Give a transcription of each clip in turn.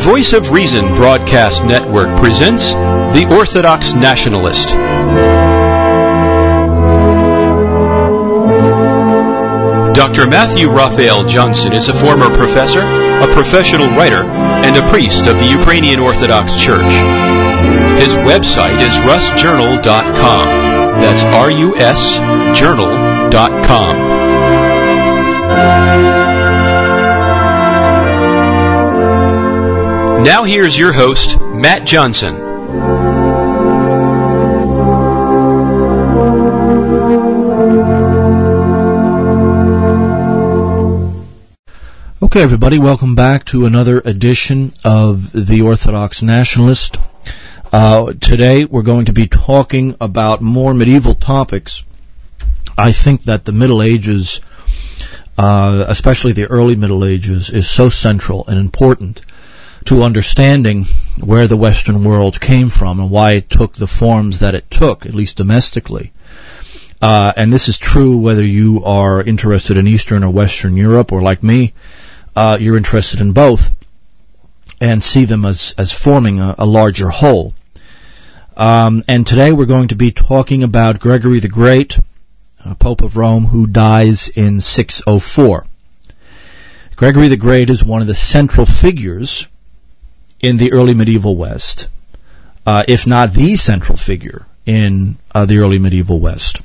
Voice of Reason Broadcast Network presents The Orthodox Nationalist. Dr. Matthew Raphael Johnson is a former professor, a professional writer, and a priest of the Ukrainian Orthodox Church. His website is rusjournal.com. That's R-U-S journal.com. Now here's your host, Matt Johnson. Okay, everybody, welcome back to another edition of The Orthodox Nationalist. Uh, today we're going to be talking about more medieval topics. I think that the Middle Ages, uh, especially the early Middle Ages, is so central and important to understanding where the Western world came from and why it took the forms that it took, at least domestically. Uh, and this is true whether you are interested in Eastern or Western Europe, or like me, uh, you're interested in both, and see them as as forming a, a larger whole. Um, and today we're going to be talking about Gregory the Great, uh, Pope of Rome, who dies in 604. Gregory the Great is one of the central figures in the early medieval West, uh, if not the central figure in uh, the early medieval West.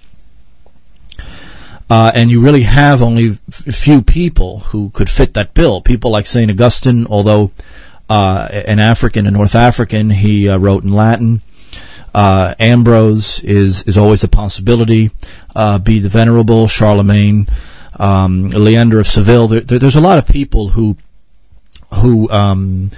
Uh, and you really have only a few people who could fit that bill. People like St. Augustine, although uh, an African, a North African, he uh, wrote in Latin. Uh, Ambrose is is always a possibility. Bede the Venerable, Charlemagne, um, Leander of Seville. There, there, there's a lot of people who who um,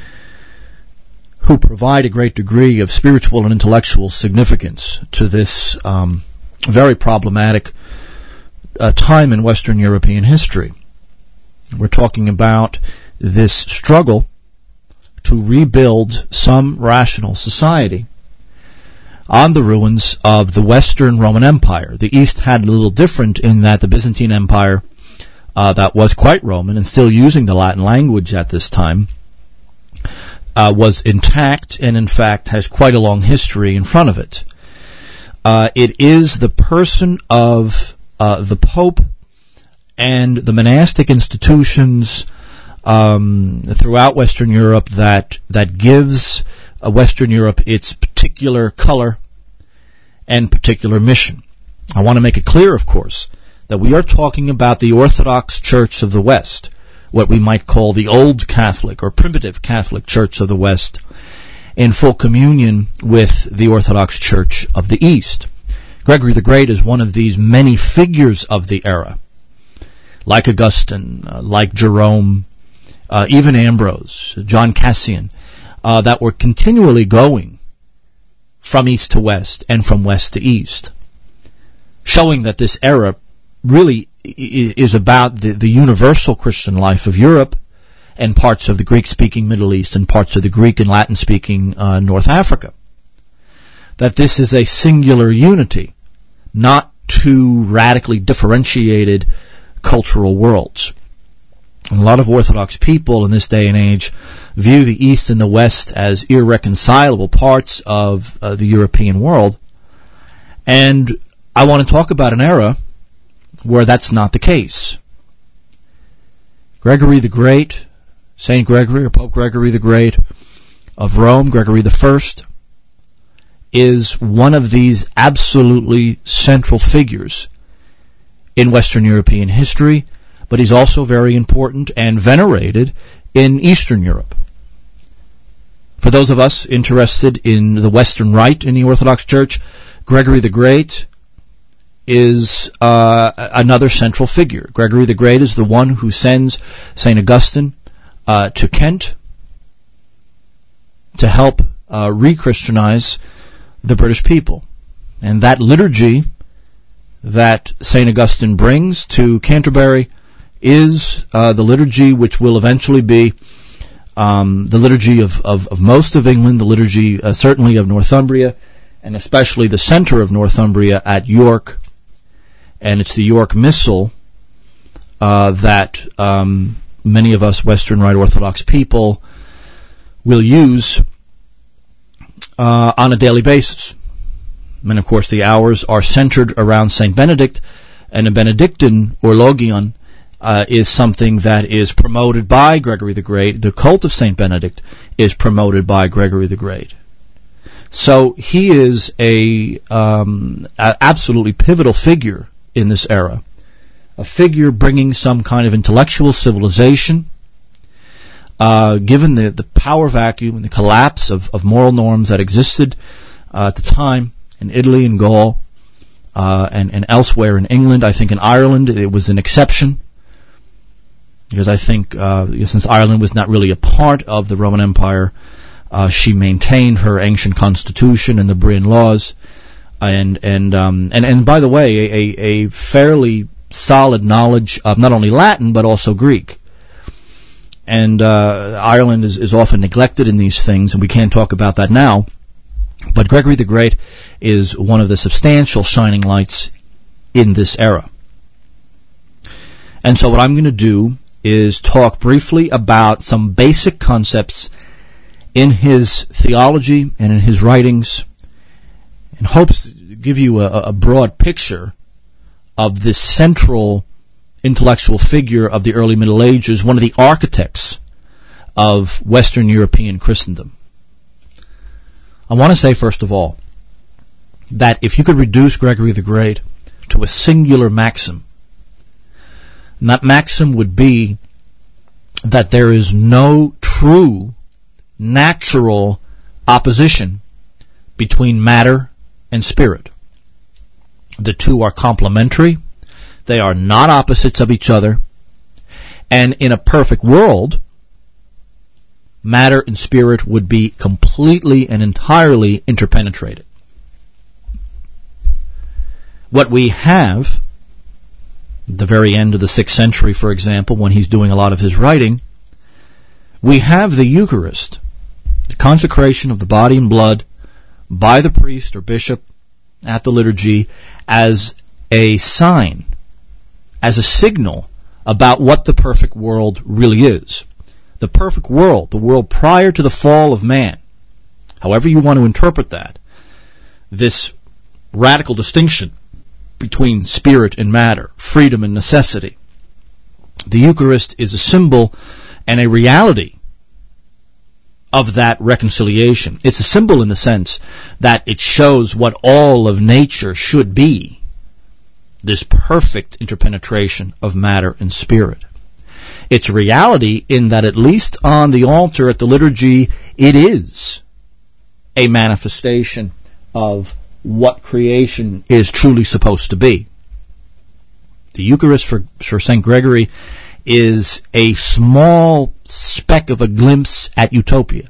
who provide a great degree of spiritual and intellectual significance to this um, very problematic uh, time in Western European history. We're talking about this struggle to rebuild some rational society on the ruins of the Western Roman Empire. The East had a little different in that the Byzantine Empire, uh, that was quite Roman and still using the Latin language at this time, uh, was intact and in fact has quite a long history in front of it. Uh, it is the person of uh, the Pope and the monastic institutions um, throughout Western Europe that that gives uh, Western Europe its particular color and particular mission. I want to make it clear, of course, that we are talking about the Orthodox Church of the West what we might call the old Catholic or primitive Catholic Church of the West in full communion with the Orthodox Church of the East. Gregory the Great is one of these many figures of the era, like Augustine, uh, like Jerome, uh, even Ambrose, John Cassian, uh, that were continually going from east to west and from west to east, showing that this era really is about the, the universal Christian life of Europe and parts of the Greek-speaking Middle East and parts of the Greek and Latin-speaking uh, North Africa. That this is a singular unity, not two radically differentiated cultural worlds. A lot of Orthodox people in this day and age view the East and the West as irreconcilable parts of uh, the European world. And I want to talk about an era where that's not the case. Gregory the Great, Saint Gregory or Pope Gregory the Great of Rome, Gregory the First, is one of these absolutely central figures in Western European history, but he's also very important and venerated in Eastern Europe. For those of us interested in the Western Rite in the Orthodox Church, Gregory the Great is uh, another central figure. Gregory the Great is the one who sends St. Augustine uh, to Kent to help uh, re-Christianize the British people. And that liturgy that St. Augustine brings to Canterbury is uh, the liturgy which will eventually be um, the liturgy of, of, of, most of England, the liturgy uh, certainly of Northumbria, and especially the center of Northumbria at York, and it's the York Missal uh, that um, many of us Western Rite Orthodox people will use uh, on a daily basis. And of course, the hours are centered around Saint Benedict, and a Benedictine Horologion uh, is something that is promoted by Gregory the Great. The cult of Saint Benedict is promoted by Gregory the Great. So he is a, um, a absolutely pivotal figure in this era, a figure bringing some kind of intellectual civilization. Uh, given the, the power vacuum and the collapse of, of moral norms that existed uh, at the time in Italy and Gaul uh, and, and elsewhere in England, I think in Ireland it was an exception because I think uh, since Ireland was not really a part of the Roman Empire, uh, she maintained her ancient constitution and the Brehon laws, and and um, and and by the way, a, a, fairly solid knowledge of not only Latin but also Greek. And uh, Ireland is, is often neglected in these things, and we can't talk about that now. But Gregory the Great is one of the substantial shining lights in this era. And so what I'm going to do is talk briefly about some basic concepts in his theology and in his writings in hopes to give you a, a broad picture of this central intellectual figure of the early Middle Ages, one of the architects of Western European Christendom. I want to say, first of all, that if you could reduce Gregory the Great to a singular maxim, and that maxim would be that there is no true natural opposition between matter and spirit. The two are complementary. They are not opposites of each other. And in a perfect world, matter and spirit would be completely and entirely interpenetrated. What we have the very end of the 6th century, for example, when he's doing a lot of his writing, we have the Eucharist, the consecration of the body and blood by the priest or bishop at the liturgy as a sign, as a signal about what the perfect world really is. The perfect world, the world prior to the fall of man, however you want to interpret that, this radical distinction between spirit and matter, freedom and necessity. The Eucharist is a symbol and a reality of that reconciliation. It's a symbol in the sense that it shows what all of nature should be. This perfect interpenetration of matter and spirit. It's reality in that at least on the altar at the liturgy, it is a manifestation of what creation is truly supposed to be. The Eucharist for, for St. Gregory is a small speck of a glimpse at utopia.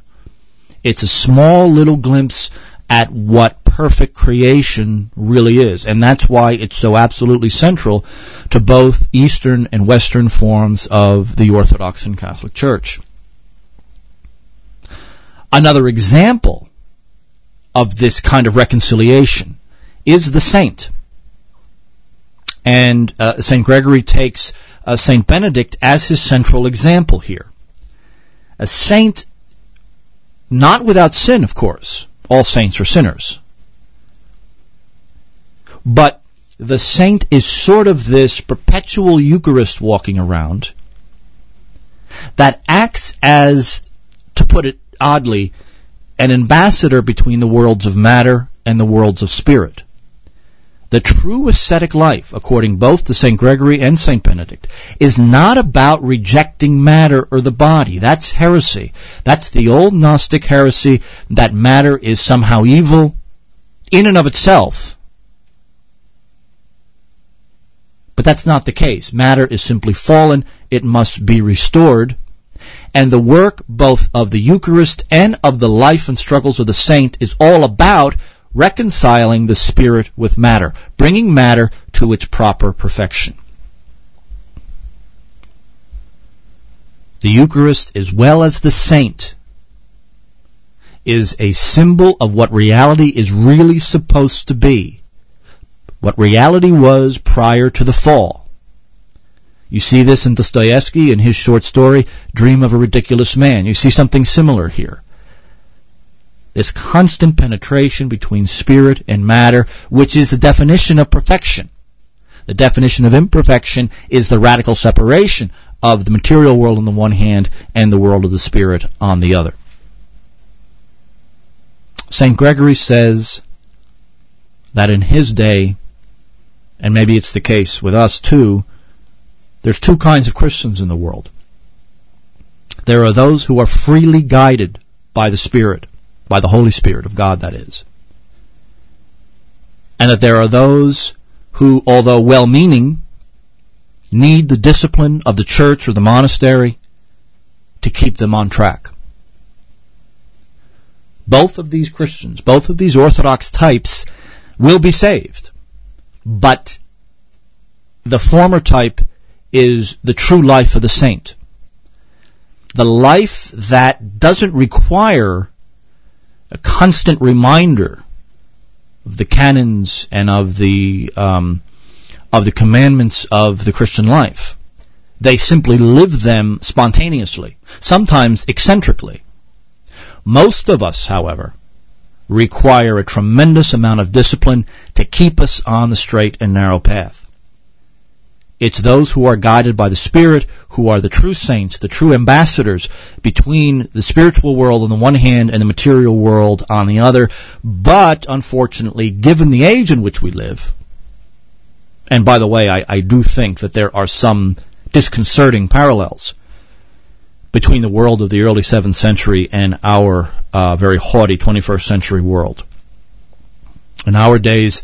It's a small little glimpse at what perfect creation really is. And that's why it's so absolutely central to both Eastern and Western forms of the Orthodox and Catholic Church. Another example of this kind of reconciliation is the saint. And uh, St. Gregory takes uh, St. Benedict as his central example here. A saint, not without sin, of course. All saints are sinners. But the saint is sort of this perpetual Eucharist walking around that acts as, to put it oddly, an ambassador between the worlds of matter and the worlds of spirit. The true ascetic life, according both to St. Gregory and St. Benedict, is not about rejecting matter or the body. That's heresy. That's the old Gnostic heresy that matter is somehow evil in and of itself. But that's not the case. Matter is simply fallen. It must be restored and the work both of the Eucharist and of the life and struggles of the saint is all about reconciling the spirit with matter, bringing matter to its proper perfection. The Eucharist, as well as the saint, is a symbol of what reality is really supposed to be, what reality was prior to the fall. You see this in Dostoevsky in his short story, Dream of a Ridiculous Man. You see something similar here. This constant penetration between spirit and matter, which is the definition of perfection. The definition of imperfection is the radical separation of the material world on the one hand and the world of the spirit on the other. St. Gregory says that in his day, and maybe it's the case with us too, there's two kinds of Christians in the world. There are those who are freely guided by the Spirit, by the Holy Spirit of God, that is. And that there are those who, although well-meaning, need the discipline of the church or the monastery to keep them on track. Both of these Christians, both of these Orthodox types will be saved. But the former type is the true life of the saint. The life that doesn't require a constant reminder of the canons and of the um, of the commandments of the Christian life. They simply live them spontaneously, sometimes eccentrically. Most of us, however, require a tremendous amount of discipline to keep us on the straight and narrow path. It's those who are guided by the Spirit who are the true saints, the true ambassadors between the spiritual world on the one hand and the material world on the other. But unfortunately, given the age in which we live, and by the way, I, I do think that there are some disconcerting parallels between the world of the early 7th century and our uh, very haughty 21st century world. In our days,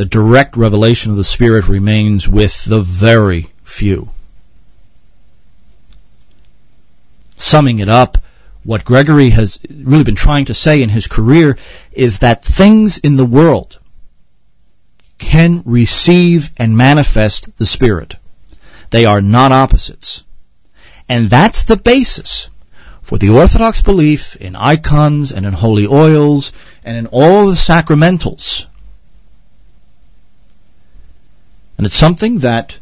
the direct revelation of the Spirit remains with the very few. Summing it up, what Gregory has really been trying to say in his career is that things in the world can receive and manifest the Spirit. They are not opposites. And that's the basis for the Orthodox belief in icons and in holy oils and in all the sacramentals. And it's something that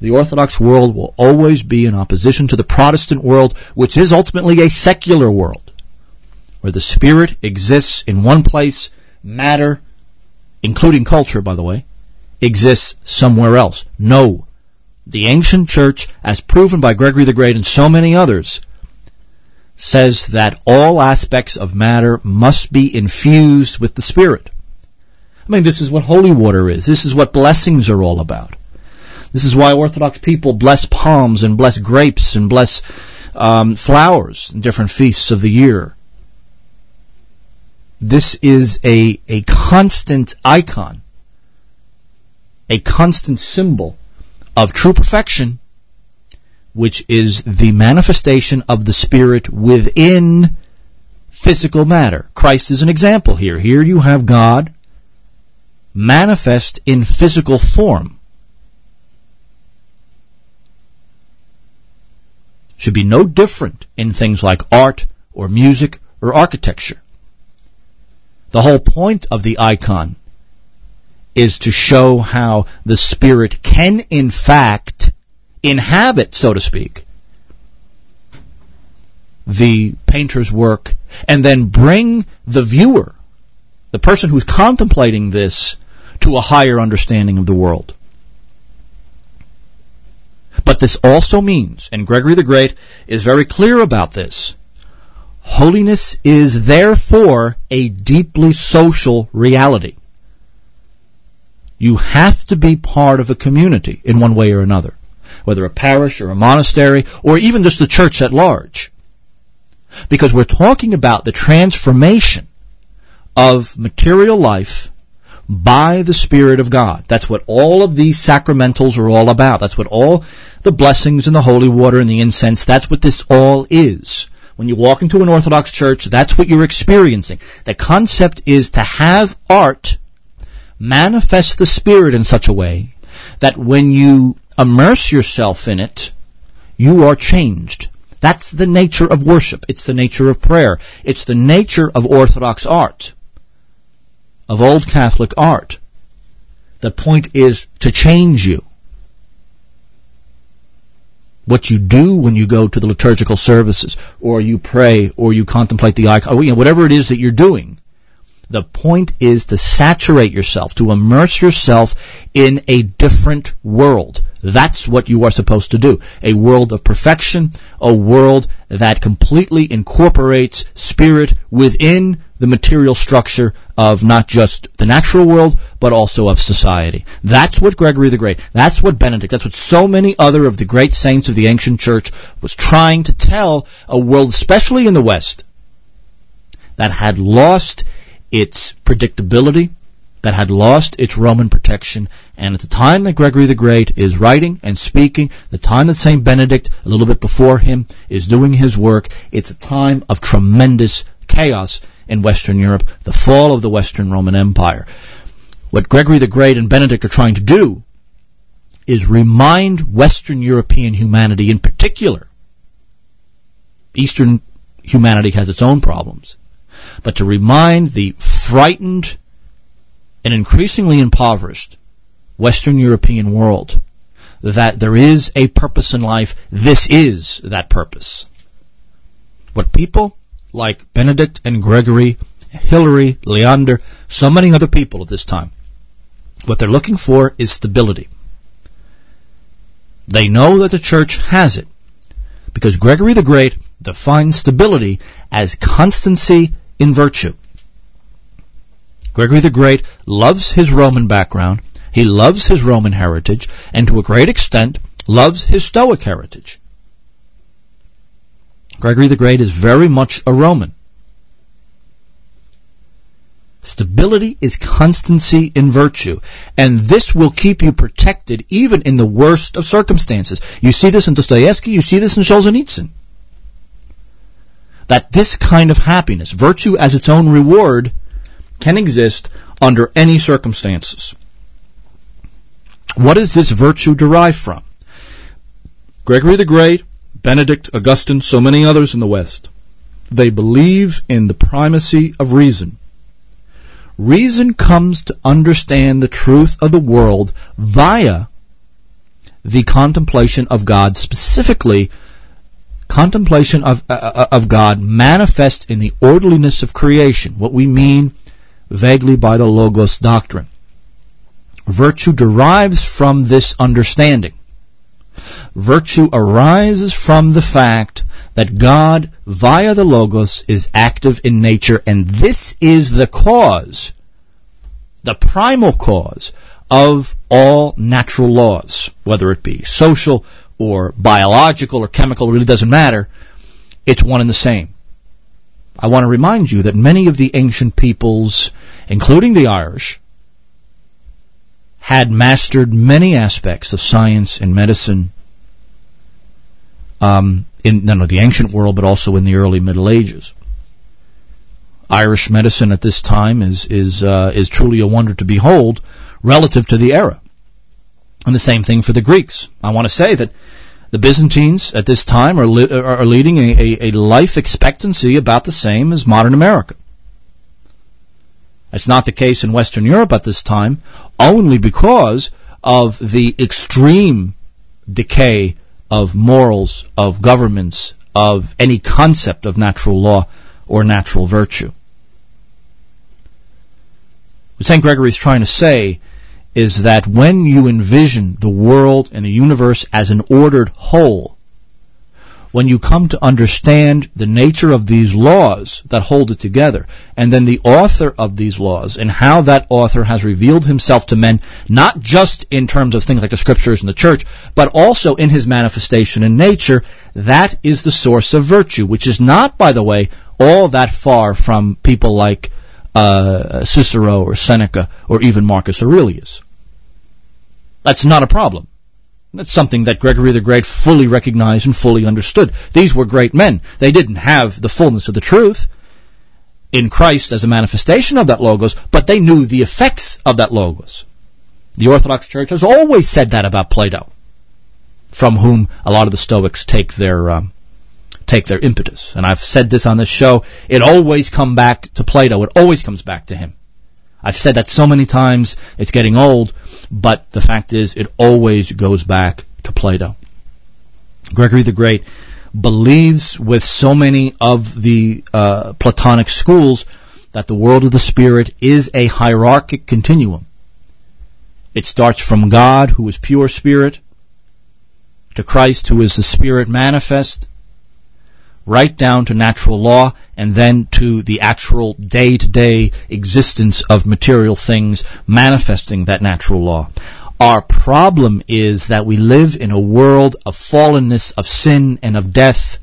the Orthodox world will always be in opposition to the Protestant world, which is ultimately a secular world, where the Spirit exists in one place, matter, including culture, by the way, exists somewhere else. No, the ancient church, as proven by Gregory the Great and so many others, says that all aspects of matter must be infused with the Spirit. I mean, this is what holy water is. This is what blessings are all about. This is why Orthodox people bless palms and bless grapes and bless um, flowers in different feasts of the year. This is a, a constant icon, a constant symbol of true perfection, which is the manifestation of the Spirit within physical matter. Christ is an example here. Here you have God manifest in physical form. Should be no different in things like art or music or architecture. The whole point of the icon is to show how the Spirit can in fact inhabit, so to speak, the painter's work and then bring the viewer, the person who's contemplating this, to a higher understanding of the world. But this also means, and Gregory the Great is very clear about this, holiness is therefore a deeply social reality. You have to be part of a community in one way or another, whether a parish or a monastery or even just the church at large. Because we're talking about the transformation of material life by the Spirit of God. That's what all of these sacramentals are all about. That's what all the blessings and the holy water and the incense, that's what this all is. When you walk into an Orthodox church, that's what you're experiencing. The concept is to have art manifest the Spirit in such a way that when you immerse yourself in it, you are changed. That's the nature of worship. It's the nature of prayer. It's the nature of Orthodox art, of Old Catholic art. The point is to change you. what you do when you go to the liturgical services, or you pray, or you contemplate the icon, you know, whatever it is that you're doing. The point is to saturate yourself, to immerse yourself in a different world. That's what you are supposed to do. A world of perfection, a world that completely incorporates spirit within the material structure of not just the natural world, but also of society. That's what Gregory the Great, that's what Benedict, that's what so many other of the great saints of the ancient church was trying to tell a world, especially in the West, that had lost its predictability, that had lost its Roman protection, and at the time that Gregory the Great is writing and speaking, the time that St. Benedict, a little bit before him, is doing his work, it's a time of tremendous chaos in Western Europe, the fall of the Western Roman Empire. What Gregory the Great and Benedict are trying to do is remind Western European humanity in particular, Eastern humanity has its own problems, but to remind the frightened and increasingly impoverished Western European world that there is a purpose in life. This is that purpose. What people like Benedict and Gregory, Hilary, Leander, so many other people at this time, what they're looking for is stability. They know that the church has it because Gregory the Great defines stability as constancy in virtue. Gregory the Great loves his Roman background, he loves his Roman heritage, and to a great extent loves his Stoic heritage. Gregory the Great is very much a Roman. Stability is constancy in virtue, and this will keep you protected even in the worst of circumstances. You see this in Dostoevsky, you see this in Solzhenitsyn. That this kind of happiness, virtue as its own reward, can exist under any circumstances. What does this virtue derive from? Gregory the Great, Benedict, Augustine, so many others in the West, they believe in the primacy of reason. Reason comes to understand the truth of the world via the contemplation of God, specifically contemplation of, uh, uh of God manifest in the orderliness of creation, what we mean vaguely by the Logos doctrine. Virtue derives from this understanding. Virtue arises from the fact that God, via the Logos, is active in nature, and this is the cause, the primal cause, of all natural laws, whether it be social or biological or chemical, it really doesn't matter. It's one and the same. I want to remind you that many of the ancient peoples, including the Irish, had mastered many aspects of science and medicine um, in the ancient world, but also in the early Middle Ages. Irish medicine at this time is is uh, is truly a wonder to behold relative to the era. And the same thing for the Greeks. I want to say that the Byzantines at this time are, li- are leading a, a, a life expectancy about the same as modern America. That's not the case in Western Europe at this time, only because of the extreme decay of morals, of governments, of any concept of natural law or natural virtue. What St. Gregory is trying to say is that when you envision the world and the universe as an ordered whole, when you come to understand the nature of these laws that hold it together, and then the author of these laws and how that author has revealed himself to men, not just in terms of things like the scriptures and the church, but also in his manifestation in nature, that is the source of virtue, which is not, by the way, all that far from people like uh, Cicero or Seneca or even Marcus Aurelius. That's not a problem. That's something that Gregory the Great fully recognized and fully understood. These were great men. They didn't have the fullness of the truth in Christ as a manifestation of that Logos, but they knew the effects of that Logos. The Orthodox Church has always said that about Plato, from whom a lot of the Stoics take their um, take their impetus. And I've said this on this show. It always comes back to Plato. It always comes back to him. I've said that so many times, it's getting old, but the fact is, it always goes back to Plato. Gregory the Great believes with so many of the uh, Platonic schools that the world of the spirit is a hierarchic continuum. It starts from God, who is pure spirit, to Christ, who is the spirit manifest, right down to natural law, and then to the actual day-to-day existence of material things manifesting that natural law. Our problem is that we live in a world of fallenness, of sin, and of death.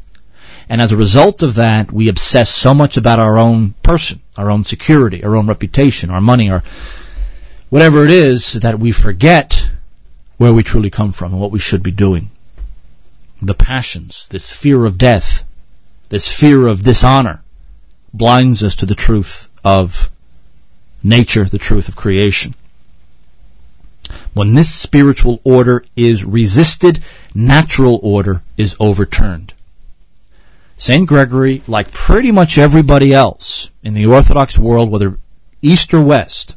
And as a result of that, we obsess so much about our own person, our own security, our own reputation, our money, our whatever it is that we forget where we truly come from and what we should be doing. The passions, this fear of death, this fear of dishonor blinds us to the truth of nature, the truth of creation. When this spiritual order is resisted, natural order is overturned. St. Gregory, like pretty much everybody else in the Orthodox world, whether East or West,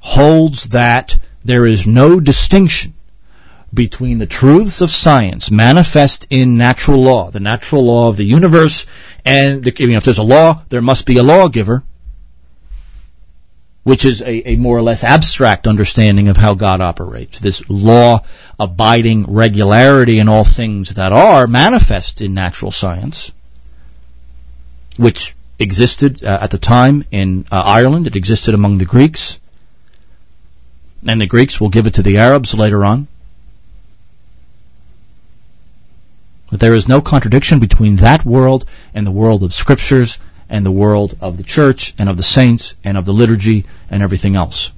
holds that there is no distinction between the truths of science manifest in natural law, the natural law of the universe, and the, you know, if there's a law, there must be a lawgiver, which is a, a more or less abstract understanding of how God operates. This law abiding regularity in all things that are manifest in natural science, which existed uh, at the time in uh, Ireland. It existed among the Greeks. And the Greeks will give it to the Arabs later on. But there is no contradiction between that world and the world of scriptures and the world of the church and of the saints and of the liturgy and everything else.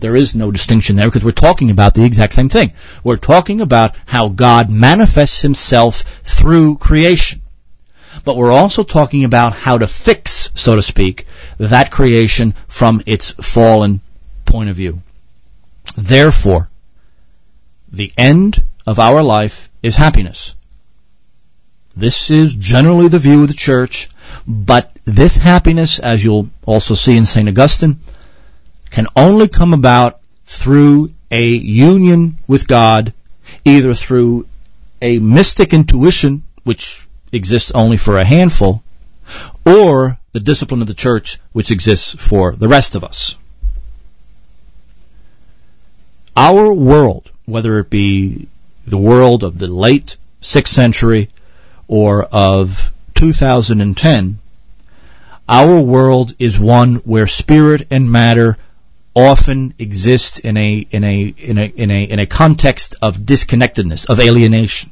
There is no distinction there because we're talking about the exact same thing. We're talking about how God manifests himself through creation. But we're also talking about how to fix, so to speak, that creation from its fallen point of view. Therefore, the end of our life is happiness. This is generally the view of the church, but this happiness, as you'll also see in St. Augustine, can only come about through a union with God, either through a mystic intuition, which exists only for a handful, or the discipline of the church, which exists for the rest of us. Our world, whether it be the world of the late 6th century or of 2010, our world is one where spirit and matter often exist in a in a in a in a in a context of disconnectedness, of alienation.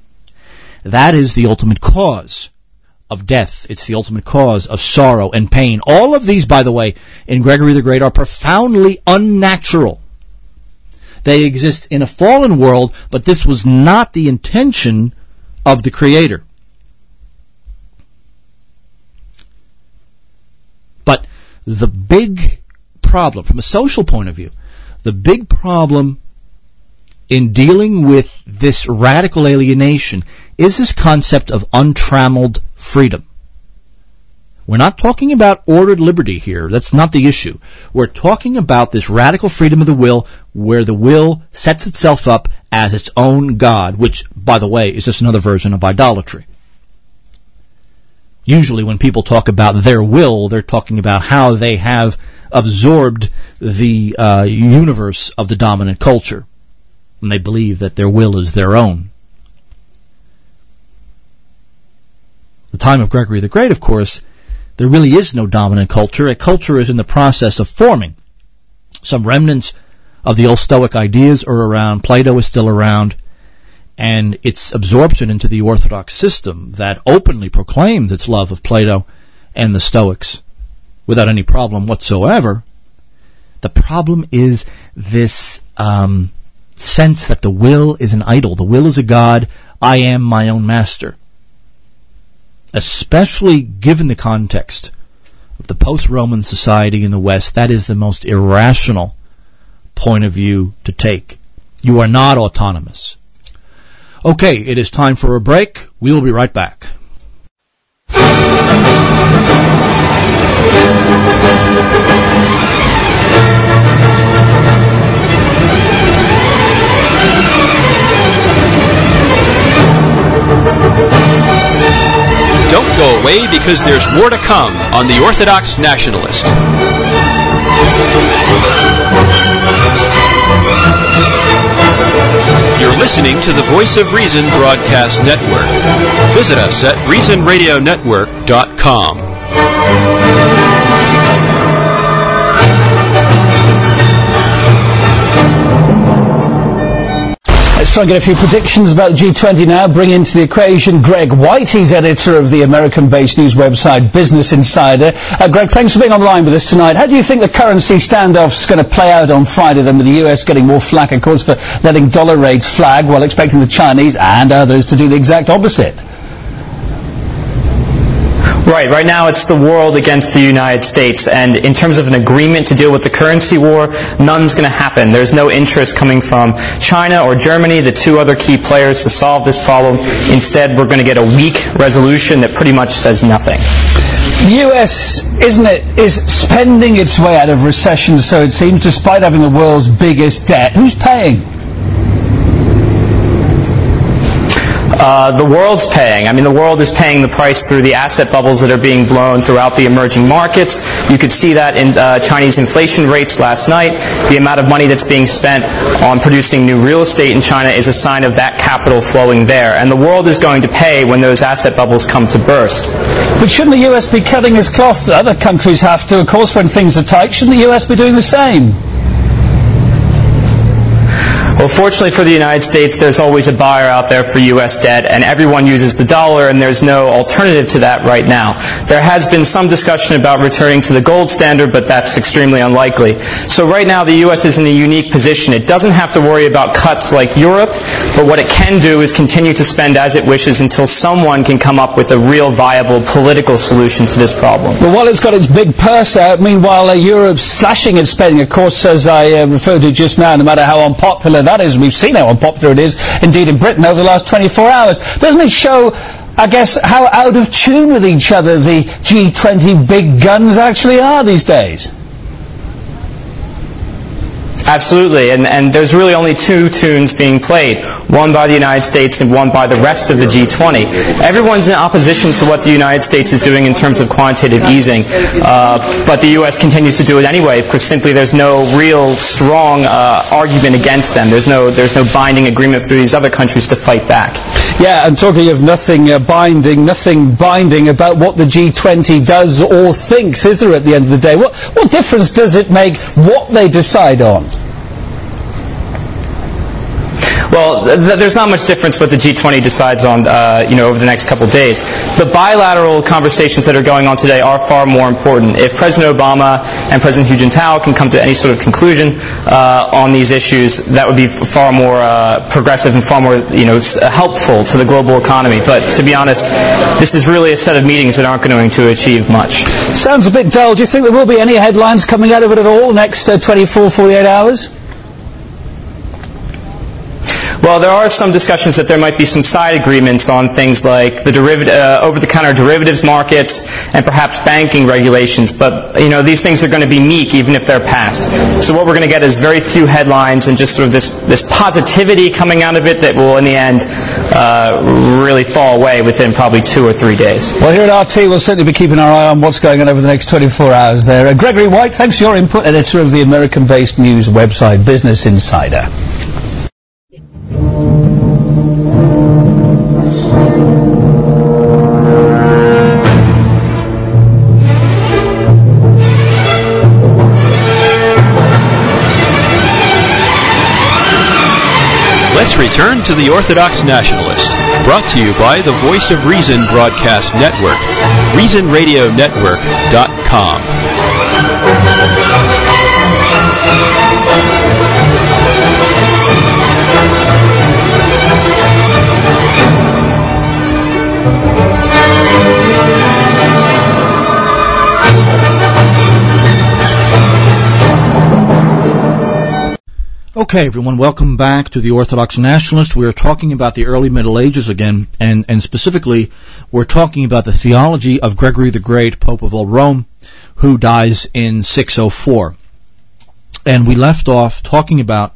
That is the ultimate cause of death. It's the ultimate cause of sorrow and pain. All of these, by the way, in Gregory the Great are profoundly unnatural. They exist in a fallen world, but this was not the intention of the Creator. The big problem, from a social point of view, the big problem in dealing with this radical alienation is this concept of untrammeled freedom. We're not talking about ordered liberty here. That's not the issue. We're talking about this radical freedom of the will where the will sets itself up as its own God, which, by the way, is just another version of idolatry. Usually when people talk about their will, they're talking about how they have absorbed the uh, universe of the dominant culture. And they believe that their will is their own. The time of Gregory the Great, of course, there really is no dominant culture. A culture is in the process of forming. Some remnants of the old Stoic ideas are around. Plato is still around and its absorption into the Orthodox system that openly proclaims its love of Plato and the Stoics without any problem whatsoever. The problem is this um, sense that the will is an idol, the will is a god, I am my own master. Especially given the context of the post-Roman society in the West, that is the most irrational point of view to take. You are not autonomous. Okay, it is time for a break. We will be right back. Don't go away because there's more to come on the Orthodox Nationalist. You're listening to the Voice of Reason Broadcast Network. Visit us at reasonradionetwork.com. Let's try and get a few predictions about the G20 now. Bring into the equation Greg White. He's editor of the American-based news website Business Insider. Uh, Greg, thanks for being on the line with us tonight. How do you think the currency standoff's going to play out on Friday then with the US getting more flack, of course, for letting dollar rates flag while expecting the Chinese and others to do the exact opposite? Right. Right now, it's the world against the United States, and in terms of an agreement to deal with the currency war, none's going to happen. There's no interest coming from China or Germany, the two other key players, to solve this problem. Instead, we're going to get a weak resolution that pretty much says nothing. The US, isn't it, is spending its way out of recession, so it seems, despite having the world's biggest debt. Who's paying? Uh, the world's paying. I mean, the world is paying the price through the asset bubbles that are being blown throughout the emerging markets. You could see that in uh, Chinese inflation rates last night. The amount of money that's being spent on producing new real estate in China is a sign of that capital flowing there. And the world is going to pay when those asset bubbles come to burst. But shouldn't the US be cutting its cloth? that Other countries have to, of course, when things are tight. Shouldn't the US be doing the same? Well, fortunately for the United States, there's always a buyer out there for U.S. debt, and everyone uses the dollar, and there's no alternative to that right now. There has been some discussion about returning to the gold standard, but that's extremely unlikely. So right now, the U.S. is in a unique position. It doesn't have to worry about cuts like Europe, but what it can do is continue to spend as it wishes until someone can come up with a real viable political solution to this problem. Well, while it's got its big purse out, meanwhile, uh, Europe's slashing its spending, of course, as I uh, referred to just now, no matter how unpopular that is. We've seen how unpopular it is, indeed, in Britain over the last 24 hours. Doesn't it show, I guess, how out of tune with each other the G20 big guns actually are these days? Absolutely, and, and there's really only two tunes being played, one by the United States and one by the rest of the G20. Everyone's in opposition to what the United States is doing in terms of quantitative easing, uh, but the U.S. continues to do it anyway because simply there's no real strong uh, argument against them. There's no, there's no binding agreement for these other countries to fight back. Yeah, and talking of nothing uh, binding, nothing binding about what the G20 does or thinks, is there at the end of the day? What, what difference does it make what they decide on? Well, th- there's not much difference what the G20 decides on, uh, you know, over the next couple of days. The bilateral conversations that are going on today are far more important. If President Obama and President Hu Jintao can come to any sort of conclusion uh, on these issues, that would be far more uh, progressive and far more, you know, helpful to the global economy. But to be honest, this is really a set of meetings that aren't going to achieve much. Sounds a bit dull. Do you think there will be any headlines coming out of it at all next uh, 24, 48 hours? Well, there are some discussions that there might be some side agreements on things like the derivative, uh, over-the-counter derivatives markets and perhaps banking regulations. But you know, these things are going to be meek even if they're passed. So what we're going to get is very few headlines and just sort of this this positivity coming out of it that will, in the end, uh, really fall away within probably two or three days. Well, here at RT, we'll certainly be keeping our eye on what's going on over the next 24 hours. There, uh, Gregory White, thanks for your input, editor of the American-based news website Business Insider. Return to the Orthodox Nationalist, brought to you by the Voice of Reason Broadcast Network, ReasonRadioNetwork.com. Okay, everyone, welcome back to the Orthodox Nationalist. We are talking about the early Middle Ages again, and, and specifically, we're talking about the theology of Gregory the Great, Pope of all Rome, who dies in 604. And we left off talking about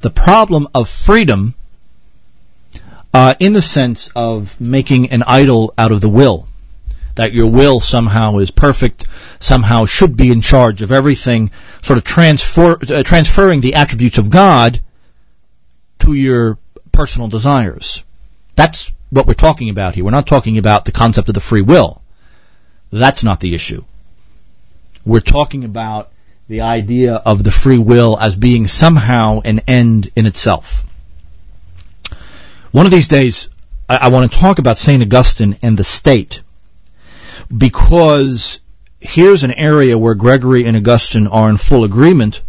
the problem of freedom uh, in the sense of making an idol out of the will. That your will somehow is perfect, somehow should be in charge of everything, sort of transfer, uh, transferring the attributes of God to your personal desires. That's what we're talking about here. We're not talking about the concept of the free will. That's not the issue. We're talking about the idea of the free will as being somehow an end in itself. One of these days, I, I want to talk about St. Augustine and the state because here's an area where Gregory and Augustine are in full agreement,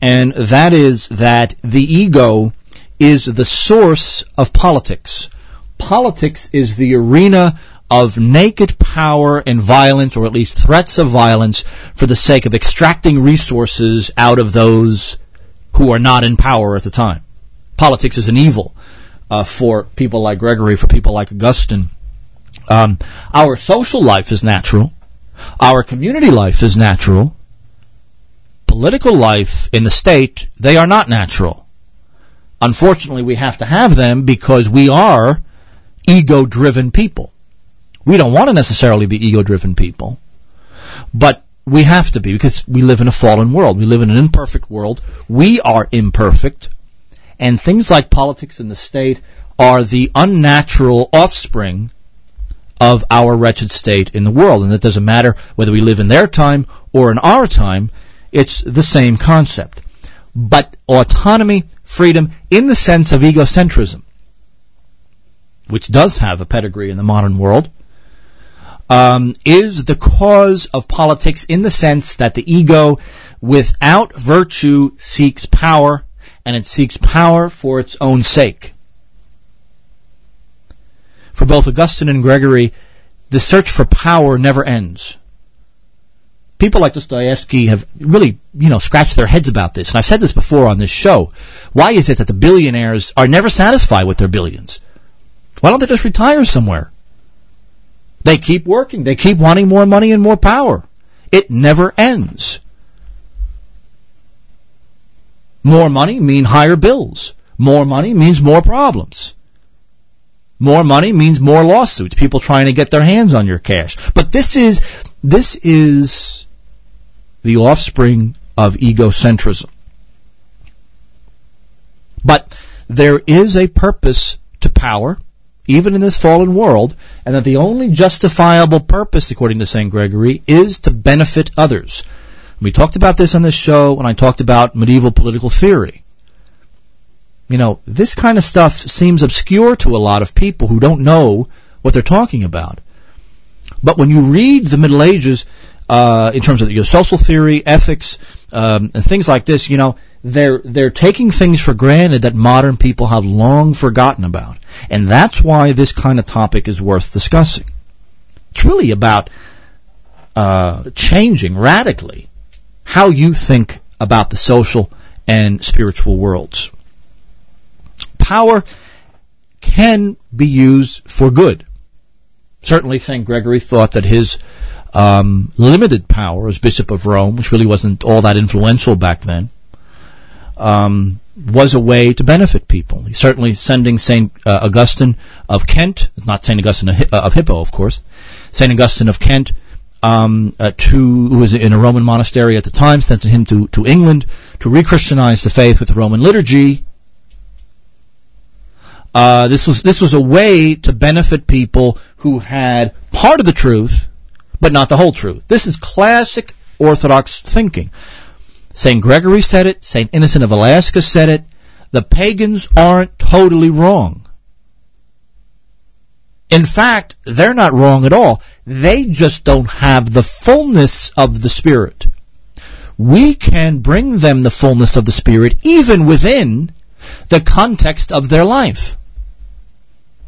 and that is that the ego is the source of politics. Politics is the arena of naked power and violence, or at least threats of violence, for the sake of extracting resources out of those who are not in power at the time. Politics is an evil uh, for people like Gregory, for people like Augustine. Um, our social life is natural. Our community life is natural. Political life in the state, they are not natural. Unfortunately, we have to have them because we are ego-driven people. We don't want to necessarily be ego-driven people, but we have to be because we live in a fallen world. We live in an imperfect world. We are imperfect. And things like politics and the state are the unnatural offspring of our wretched state in the world. And it doesn't matter whether we live in their time or in our time, it's the same concept. But autonomy, freedom, in the sense of egocentrism, which does have a pedigree in the modern world, um, is the cause of politics in the sense that the ego, without virtue, seeks power and it seeks power for its own sake. For both Augustine and Gregory, the search for power never ends. People like Dostoevsky have really, you know, scratched their heads about this, and I've said this before on this show. Why is it that the billionaires are never satisfied with their billions? Why don't they just retire somewhere? They keep working. They keep wanting more money and more power. It never ends. More money means higher bills. More money means more problems. More money means more lawsuits, people trying to get their hands on your cash. But this is, this is the offspring of egocentrism. But there is a purpose to power, even in this fallen world, and that the only justifiable purpose, according to St. Gregory, is to benefit others. We talked about this on this show when I talked about medieval political theory. You know, this kind of stuff seems obscure to a lot of people who don't know what they're talking about. But when you read the Middle Ages, uh, in terms of your social theory, ethics, um, and things like this, you know, they're they're taking things for granted that modern people have long forgotten about, and that's why this kind of topic is worth discussing. It's really about uh, changing radically how you think about the social and spiritual worlds. Power can be used for good. Certainly, St. Gregory thought that his um, limited power as Bishop of Rome, which really wasn't all that influential back then, um, was a way to benefit people. He's certainly sending St. Uh, Augustine of Kent, not St. Augustine of Hippo, of course, St. Augustine of Kent um, uh, to who was in a Roman monastery at the time, sent him to, to England to re-Christianize the faith with the Roman liturgy. Uh, this was this was a way to benefit people who had part of the truth, but not the whole truth. This is classic Orthodox thinking. Saint Gregory said it. Saint Innocent of Alaska said it. The pagans aren't totally wrong. In fact, they're not wrong at all. They just don't have the fullness of the Spirit. We can bring them the fullness of the Spirit even within the context of their life.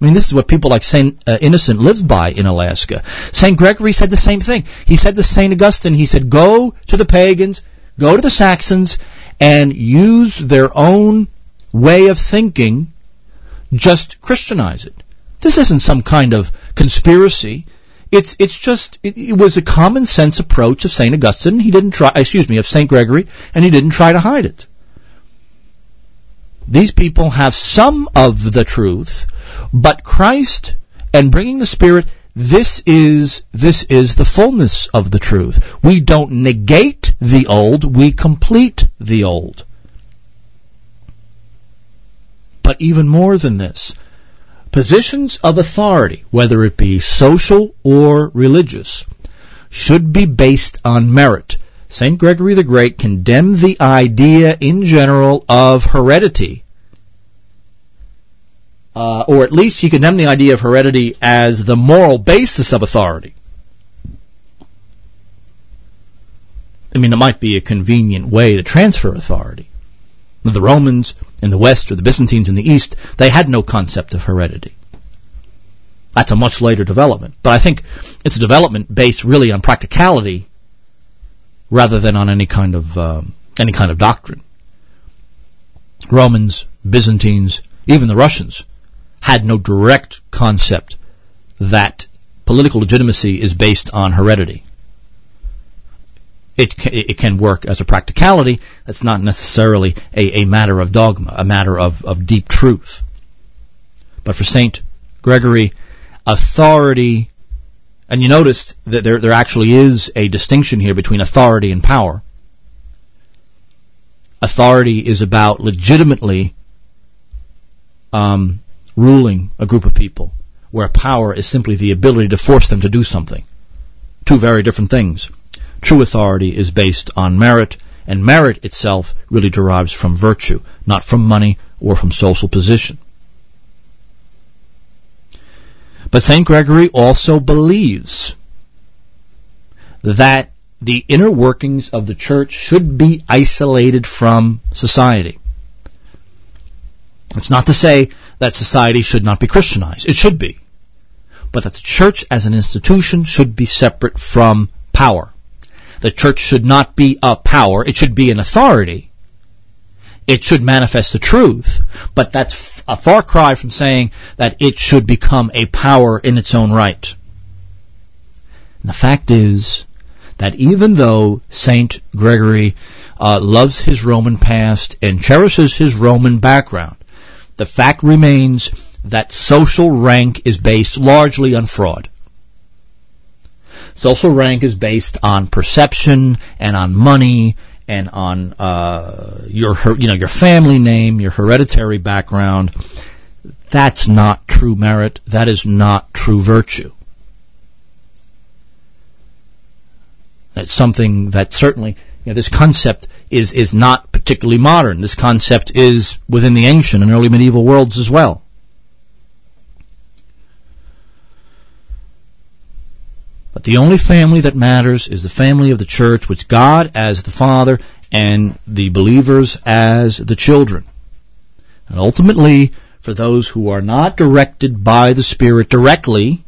I mean, this is what people like Saint uh, Innocent lives by in Alaska. Saint Gregory said the same thing. He said to Saint Augustine, he said, "Go to the pagans, go to the Saxons, and use their own way of thinking. Just Christianize it. This isn't some kind of conspiracy. It's it's just it, it was a common sense approach of Saint Augustine. He didn't try, excuse me, of Saint Gregory, and he didn't try to hide it. These people have some of the truth, but Christ and bringing the Spirit this is, this is the fullness of the truth. We don't negate the old, we complete the old. But even more than this, positions of authority, whether it be social or religious, should be based on merit. St. Gregory the Great condemned the idea in general of heredity uh, or at least he condemned the idea of heredity as the moral basis of authority. I mean, it might be a convenient way to transfer authority. The Romans in the West or the Byzantines in the East, they had no concept of heredity. That's a much later development. But I think it's a development based really on practicality rather than on any kind of um, any kind of doctrine. Romans, Byzantines, even the Russians had no direct concept that political legitimacy is based on heredity. It can, it can work as a practicality. That's not necessarily a, a matter of dogma, a matter of, of deep truth. But for Saint Gregory, authority, and you noticed that there, there actually is a distinction here between authority and power. Authority is about legitimately um, ruling a group of people, where power is simply the ability to force them to do something. Two very different things. True authority is based on merit, and merit itself really derives from virtue, not from money or from social position. But St. Gregory also believes that the inner workings of the church should be isolated from society. It's not to say that society should not be Christianized. It should be. But that the church as an institution should be separate from power. The church should not be a power. It should be an authority. It should manifest the truth. But that's a far cry from saying that it should become a power in its own right. And the fact is that even though Saint Gregory uh, loves his Roman past and cherishes his Roman background, the fact remains that social rank is based largely on fraud. Social rank is based on perception and on money and on uh, your you know your family name, your hereditary background. That's not true merit. That is not true virtue. That's something that certainly you know, this concept is, is not particularly modern. This concept is within the ancient and early medieval worlds as well. But the only family that matters is the family of the church, which God as the Father and the believers as the children. And ultimately, for those who are not directed by the Spirit directly,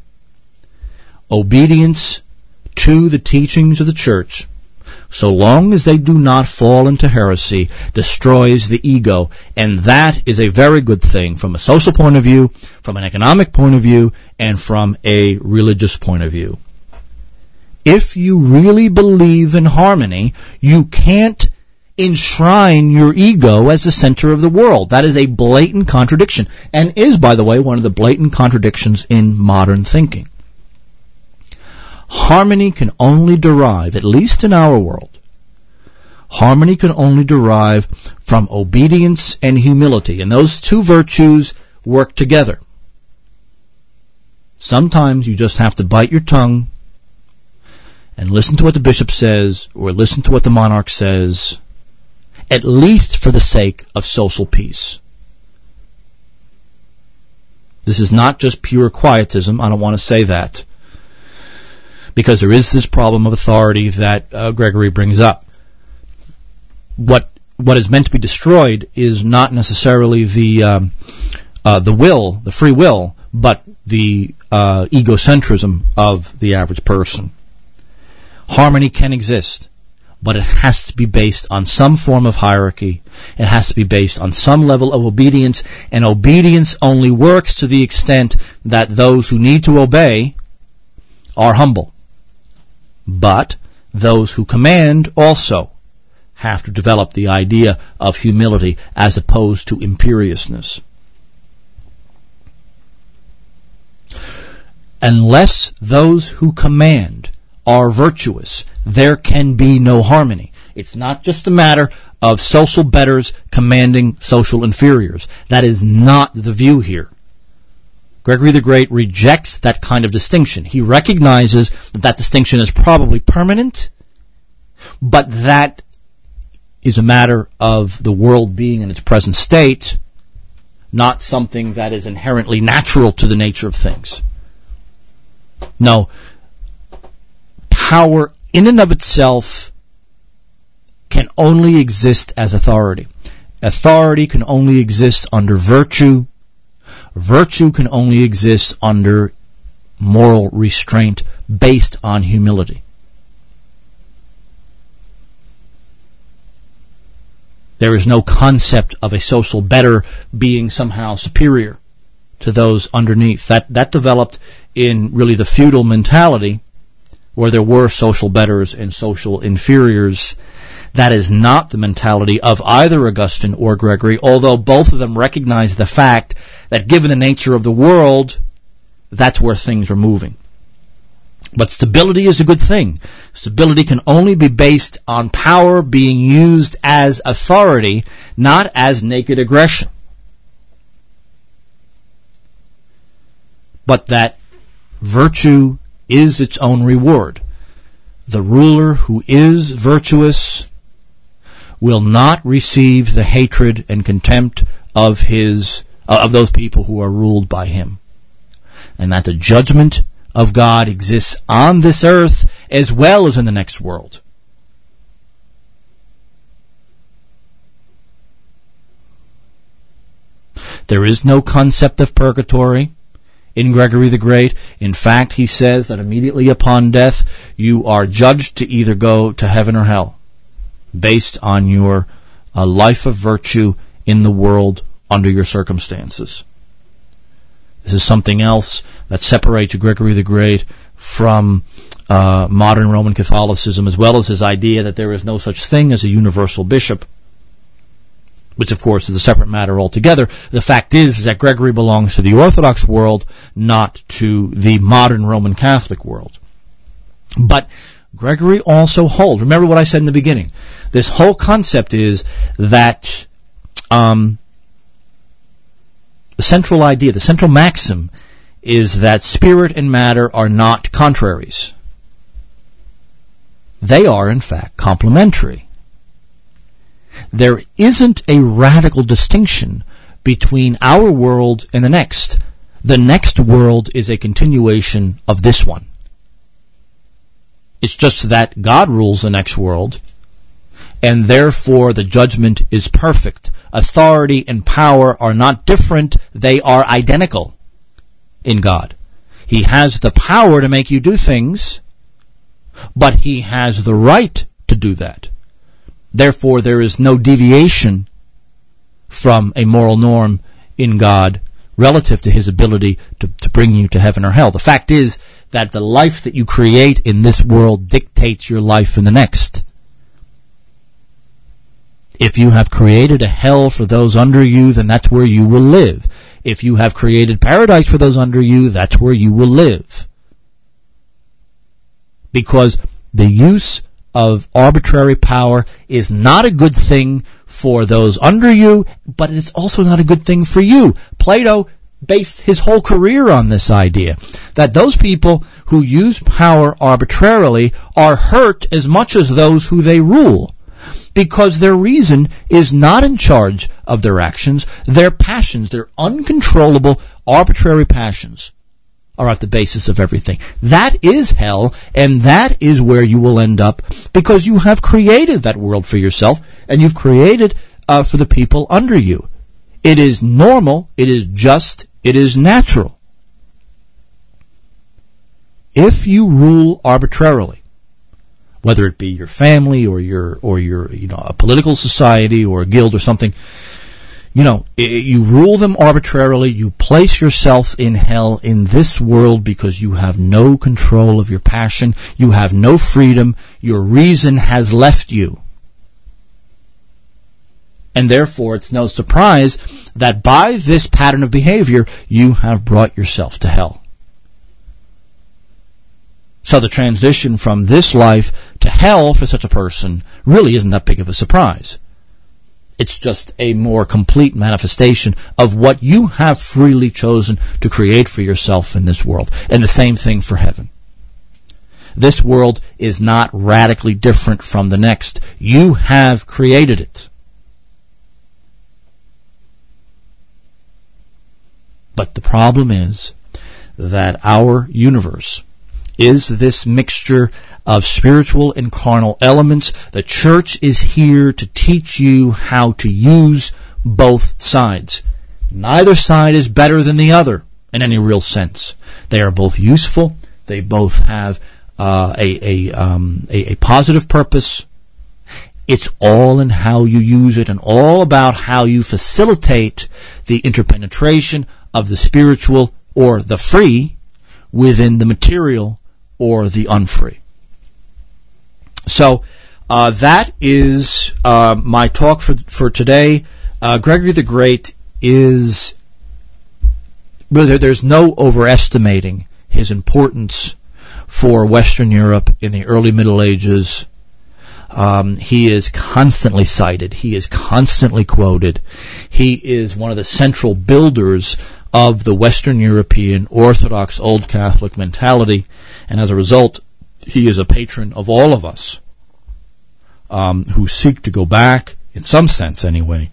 obedience to the teachings of the church so long as they do not fall into heresy, destroys the ego. And that is a very good thing from a social point of view, from an economic point of view, and from a religious point of view. If you really believe in harmony, you can't enshrine your ego as the center of the world. That is a blatant contradiction, and is, by the way, one of the blatant contradictions in modern thinking. Harmony can only derive, at least in our world, harmony can only derive from obedience and humility. And those two virtues work together. Sometimes you just have to bite your tongue and listen to what the bishop says or listen to what the monarch says, at least for the sake of social peace. This is not just pure quietism. I don't want to say that because there is this problem of authority that uh, Gregory brings up. What what is meant to be destroyed is not necessarily the um, uh, the will, the free will, but the uh, egocentrism of the average person. Harmony can exist, but it has to be based on some form of hierarchy. It has to be based on some level of obedience, and obedience only works to the extent that those who need to obey are humble. But those who command also have to develop the idea of humility as opposed to imperiousness. unless those who command are virtuous, there can be no harmony. It's not just a matter of social betters commanding social inferiors. That is not the view here. Gregory the Great rejects that kind of distinction. He recognizes that that distinction is probably permanent, but that is a matter of the world being in its present state, not something that is inherently natural to the nature of things. No, power in and of itself can only exist as authority. Authority can only exist under virtue. Virtue can only exist under moral restraint based on humility. There is no concept of a social better being somehow superior to those underneath. That, that developed in really the feudal mentality where there were social betters and social inferiors. That is not the mentality of either Augustine or Gregory, although both of them recognize the fact that given the nature of the world, that's where things are moving. But stability is a good thing. Stability can only be based on power being used as authority, not as naked aggression. But that virtue is its own reward. The ruler who is virtuous will not receive the hatred and contempt of his uh, of those people who are ruled by him. And that the judgment of God exists on this earth as well as in the next world. There is no concept of purgatory in Gregory the Great. In fact, he says that immediately upon death, you are judged to either go to heaven or hell, based on your uh, life of virtue in the world under your circumstances. This is something else that separates Gregory the Great from uh, modern Roman Catholicism, as well as his idea that there is no such thing as a universal bishop which of course is a separate matter altogether. The fact is that Gregory belongs to the Orthodox world, not to the modern Roman Catholic world. But Gregory also holds, remember what I said in the beginning, this whole concept is that um, the central idea, the central maxim is that spirit and matter are not contraries. They are, in fact, complementary there isn't a radical distinction between our world and the next. The next world is a continuation of this one. It's just that God rules the next world, and therefore the judgment is perfect. Authority and power are not different, they are identical in God. He has the power to make you do things, but he has the right to do that. Therefore, there is no deviation from a moral norm in God relative to his ability to, to bring you to heaven or hell. The fact is that the life that you create in this world dictates your life in the next. If you have created a hell for those under you, then that's where you will live. If you have created paradise for those under you, that's where you will live. Because the use of arbitrary power is not a good thing for those under you, but it's also not a good thing for you. Plato based his whole career on this idea that those people who use power arbitrarily are hurt as much as those who they rule because their reason is not in charge of their actions, their passions, their uncontrollable arbitrary passions are at the basis of everything. That is hell, and that is where you will end up because you have created that world for yourself, and you've created uh, for the people under you. It is normal, it is just, it is natural. If you rule arbitrarily, whether it be your family or your or your you know a political society or a guild or something, you know, you rule them arbitrarily, you place yourself in hell in this world because you have no control of your passion, you have no freedom, your reason has left you. And therefore, it's no surprise that by this pattern of behavior, you have brought yourself to hell. So the transition from this life to hell for such a person really isn't that big of a surprise. It's just a more complete manifestation of what you have freely chosen to create for yourself in this world. And the same thing for heaven. This world is not radically different from the next. You have created it. But the problem is that our universe is this mixture of spiritual and carnal elements. The church is here to teach you how to use both sides. Neither side is better than the other in any real sense. They are both useful. They both have uh, a, a, um, a, a positive purpose. It's all in how you use it and all about how you facilitate the interpenetration of the spiritual or the free within the material or the unfree. So uh, that is uh, my talk for for today. Uh, Gregory the Great is there, there's no overestimating his importance for Western Europe in the early Middle Ages. Um, he is constantly cited. He is constantly quoted. He is one of the central builders of the Western European Orthodox Old Catholic mentality, and as a result, he is a patron of all of us um, who seek to go back, in some sense anyway,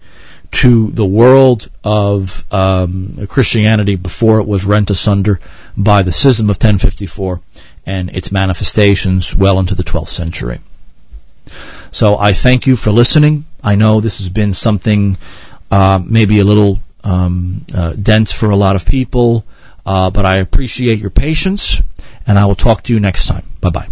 to the world of um, Christianity before it was rent asunder by the schism of 1054 and its manifestations well into the 12th century. So I thank you for listening. I know this has been something uh, maybe a little um, uh, dense for a lot of people, uh, but I appreciate your patience, and I will talk to you next time. Bye bye.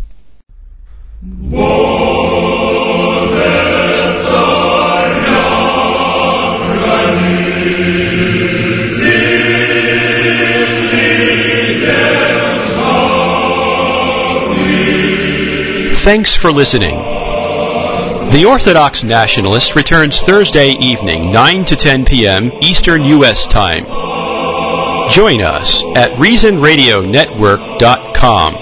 Thanks for listening. The Orthodox Nationalist returns Thursday evening, 9 to 10 p.m. Eastern U.S. time. Join us at ReasonRadioNetwork.com.